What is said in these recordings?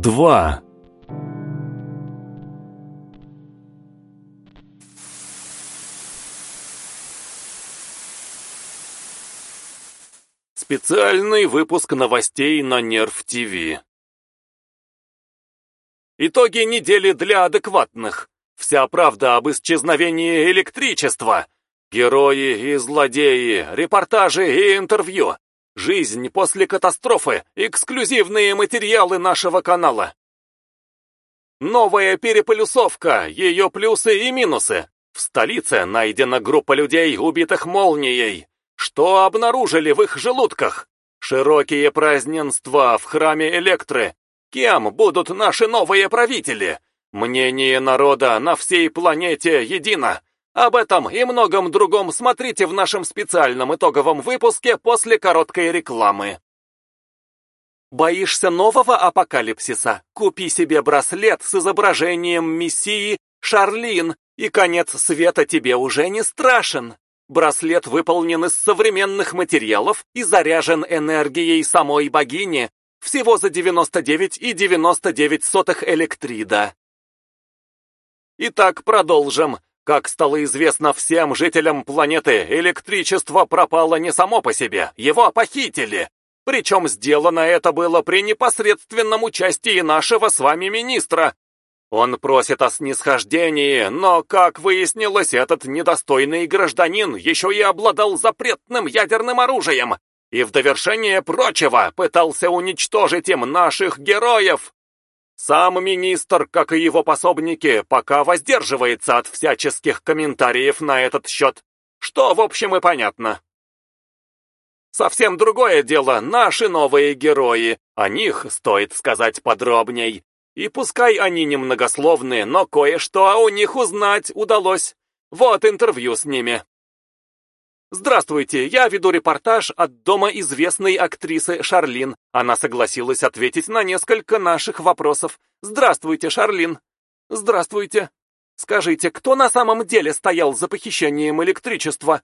2 Специальный выпуск новостей на Нерв ТВ. Итоги недели для адекватных. Вся правда об исчезновении электричества. Герои и злодеи, репортажи и интервью. Жизнь после катастрофы, эксклюзивные материалы нашего канала. Новая переполюсовка, ее плюсы и минусы. В столице найдена группа людей, убитых молнией. Что обнаружили в их желудках? Широкие празднества в храме Электры. Кем будут наши новые правители? Мнение народа на всей планете едино. Об этом и многом другом смотрите в нашем специальном итоговом выпуске после короткой рекламы. Боишься нового апокалипсиса? Купи себе браслет с изображением Мессии Шарлин, и конец света тебе уже не страшен. Браслет выполнен из современных материалов и заряжен энергией самой богини, всего за 99,99 ,99 электрида. Итак, продолжим. Как стало известно всем жителям планеты, электричество пропало не само по себе, его похитили. Причем сделано это было при непосредственном участии нашего с вами министра. Он просит о снисхождении, но, как выяснилось, этот недостойный гражданин еще и обладал запретным ядерным оружием и в довершение прочего пытался уничтожить им наших героев. Сам министр, как и его пособники, пока воздерживается от всяческих комментариев на этот счет, что, в общем, и понятно. Совсем другое дело наши новые герои, о них стоит сказать подробней. И пускай они немногословные, но кое-что у них узнать удалось. Вот интервью с ними. Здравствуйте, я веду репортаж от дома известной актрисы Шарлин. Она согласилась ответить на несколько наших вопросов. Здравствуйте, Шарлин. Здравствуйте. Скажите, кто на самом деле стоял за похищением электричества?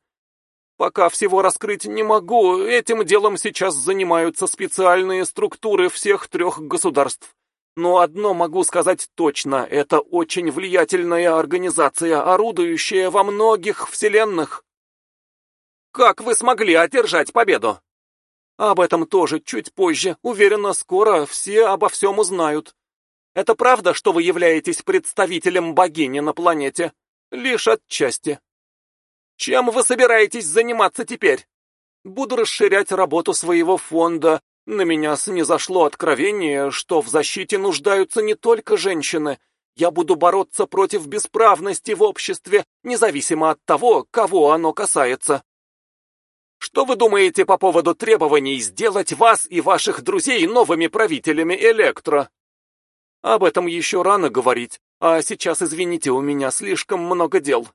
Пока всего раскрыть не могу, этим делом сейчас занимаются специальные структуры всех трех государств. Но одно могу сказать точно, это очень влиятельная организация, орудующая во многих вселенных. Как вы смогли одержать победу? Об этом тоже чуть позже. Уверена, скоро все обо всем узнают. Это правда, что вы являетесь представителем богини на планете? Лишь отчасти. Чем вы собираетесь заниматься теперь? Буду расширять работу своего фонда. На меня снизошло откровение, что в защите нуждаются не только женщины. Я буду бороться против бесправности в обществе, независимо от того, кого оно касается. Что вы думаете по поводу требований сделать вас и ваших друзей новыми правителями Электро? Об этом еще рано говорить, а сейчас, извините, у меня слишком много дел.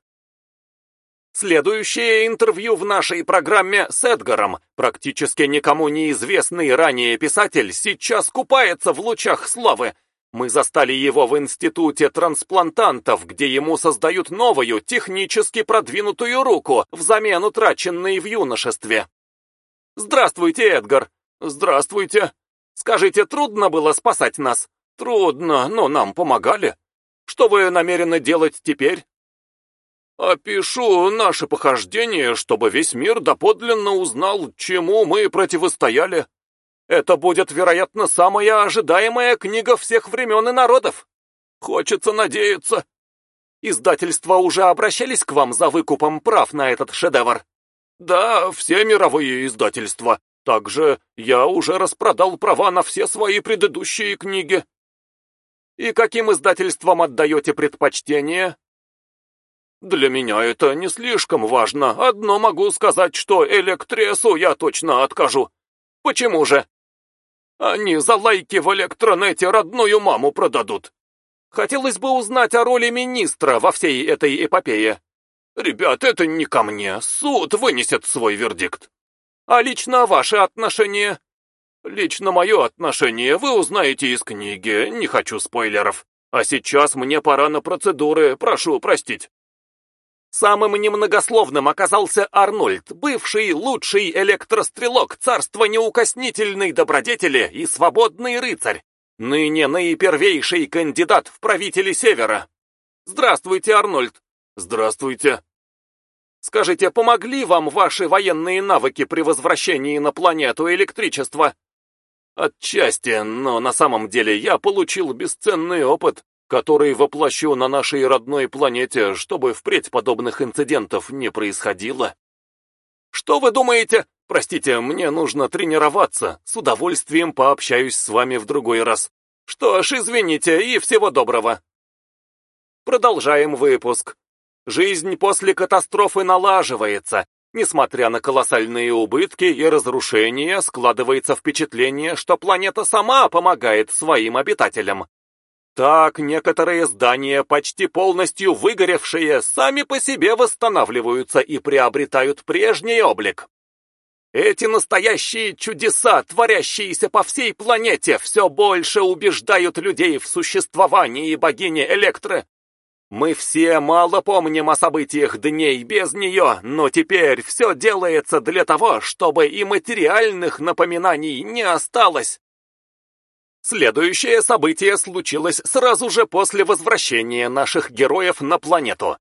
Следующее интервью в нашей программе с Эдгаром, практически никому неизвестный ранее писатель, сейчас купается в лучах славы, мы застали его в институте трансплантантов, где ему создают новую, технически продвинутую руку, взамен утраченной в юношестве. Здравствуйте, Эдгар. Здравствуйте. Скажите, трудно было спасать нас? Трудно, но нам помогали. Что вы намерены делать теперь? Опишу наше похождение, чтобы весь мир доподлинно узнал, чему мы противостояли. Это будет, вероятно, самая ожидаемая книга всех времен и народов. Хочется надеяться. Издательства уже обращались к вам за выкупом прав на этот шедевр? Да, все мировые издательства. Также я уже распродал права на все свои предыдущие книги. И каким издательствам отдаете предпочтение? Для меня это не слишком важно. Одно могу сказать, что Электресу я точно откажу. Почему же? Они за лайки в электронете родную маму продадут. Хотелось бы узнать о роли министра во всей этой эпопее. Ребят, это не ко мне. Суд вынесет свой вердикт. А лично ваше отношение? Лично мое отношение вы узнаете из книги, не хочу спойлеров. А сейчас мне пора на процедуры, прошу простить. Самым немногословным оказался Арнольд, бывший лучший электрострелок, царство неукоснительной добродетели и свободный рыцарь. ныне наипервейший кандидат в правители Севера. Здравствуйте, Арнольд. Здравствуйте. Скажите, помогли вам ваши военные навыки при возвращении на планету электричества? Отчасти, но на самом деле я получил бесценный опыт, который воплощу на нашей родной планете, чтобы впредь подобных инцидентов не происходило. Что вы думаете? Простите, мне нужно тренироваться. С удовольствием пообщаюсь с вами в другой раз. Что ж, извините и всего доброго. Продолжаем выпуск. Жизнь после катастрофы налаживается. Несмотря на колоссальные убытки и разрушения, складывается впечатление, что планета сама помогает своим обитателям. Так, некоторые здания, почти полностью выгоревшие, сами по себе восстанавливаются и приобретают прежний облик. Эти настоящие чудеса, творящиеся по всей планете, все больше убеждают людей в существовании богини Электры. Мы все мало помним о событиях дней без нее, но теперь все делается для того, чтобы и материальных напоминаний не осталось. Следующее событие случилось сразу же после возвращения наших героев на планету.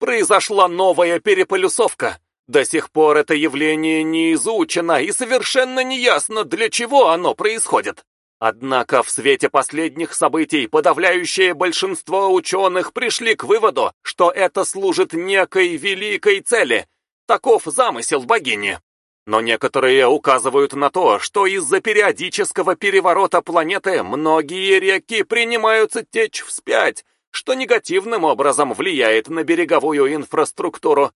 Произошла новая переполюсовка. До сих пор это явление не изучено и совершенно неясно, для чего оно происходит. Однако в свете последних событий подавляющее большинство ученых пришли к выводу, что это служит некой великой цели. Таков замысел богини. Но некоторые указывают на то, что из-за периодического переворота планеты многие реки принимаются течь вспять, что негативным образом влияет на береговую инфраструктуру.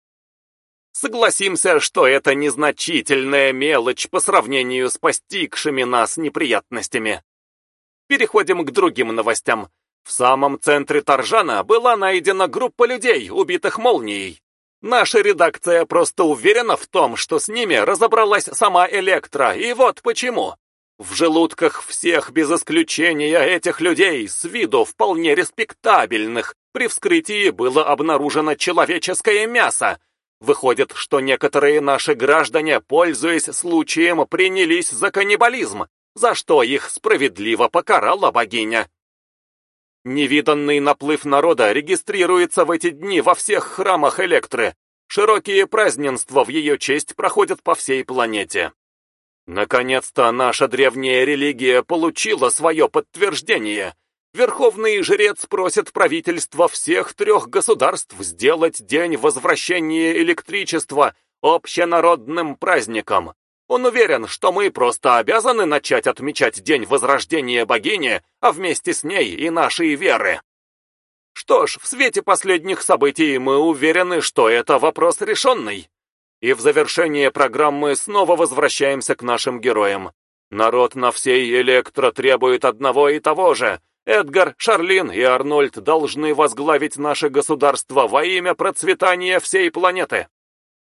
Согласимся, что это незначительная мелочь по сравнению с постигшими нас неприятностями. Переходим к другим новостям. В самом центре Торжана была найдена группа людей, убитых молнией. Наша редакция просто уверена в том, что с ними разобралась сама Электра, и вот почему. В желудках всех без исключения этих людей, с виду вполне респектабельных, при вскрытии было обнаружено человеческое мясо. Выходит, что некоторые наши граждане, пользуясь случаем, принялись за каннибализм, за что их справедливо покарала богиня. Невиданный наплыв народа регистрируется в эти дни во всех храмах Электры. Широкие празднества в ее честь проходят по всей планете. Наконец-то наша древняя религия получила свое подтверждение. Верховный жрец просит правительства всех трех государств сделать день возвращения электричества общенародным праздником. Он уверен, что мы просто обязаны начать отмечать День Возрождения богини, а вместе с ней и нашей веры. Что ж, в свете последних событий мы уверены, что это вопрос решенный. И в завершение программы снова возвращаемся к нашим героям. Народ на всей Электро требует одного и того же. Эдгар, Шарлин и Арнольд должны возглавить наше государство во имя процветания всей планеты.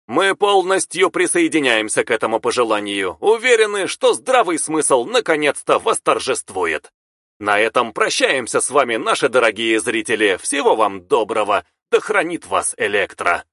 Мы полностью присоединяемся к этому пожеланию, уверены, что здравый смысл наконец-то восторжествует. На этом прощаемся с вами, наши дорогие зрители. Всего вам доброго. Да хранит вас Электро.